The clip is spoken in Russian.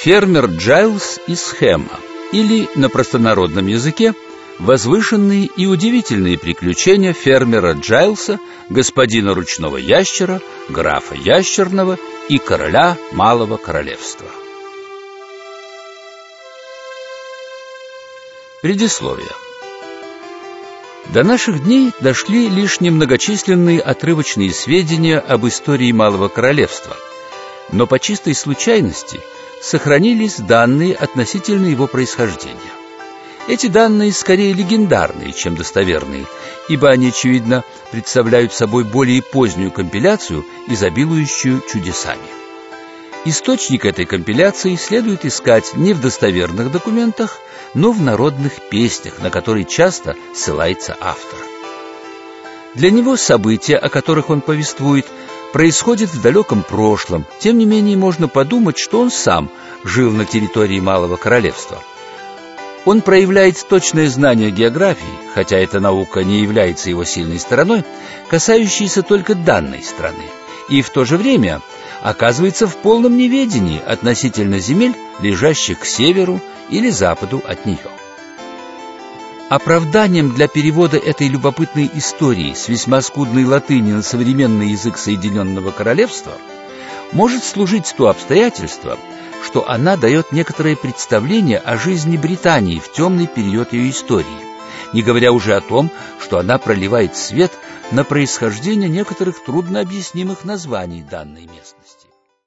Фермер Джайлз из Хэма, или на простонародном языке возвышенные и удивительные приключения фермера Джайлса, господина ручного ящера, графа ящерного и короля малого королевства. Предисловие. До наших дней дошли лишь немногочисленные отрывочные сведения об истории Малого Королевства, но по чистой случайности сохранились данные относительно его происхождения. Эти данные скорее легендарные, чем достоверные, ибо они, очевидно, представляют собой более позднюю компиляцию, изобилующую чудесами. Источник этой компиляции следует искать не в достоверных документах, но в народных песнях, на которые часто ссылается автор. Для него события, о которых он повествует, происходят в далеком прошлом. Тем не менее, можно подумать, что он сам жил на территории Малого Королевства. Он проявляет точное знание географии, хотя эта наука не является его сильной стороной, касающейся только данной страны, и в то же время оказывается в полном неведении относительно земель, лежащих к северу или западу от нее. Оправданием для перевода этой любопытной истории с весьма скудной латыни на современный язык Соединенного Королевства может служить то обстоятельство, что она дает некоторое представление о жизни Британии в темный период ее истории, не говоря уже о том, что она проливает свет на происхождение некоторых труднообъяснимых названий данной местности.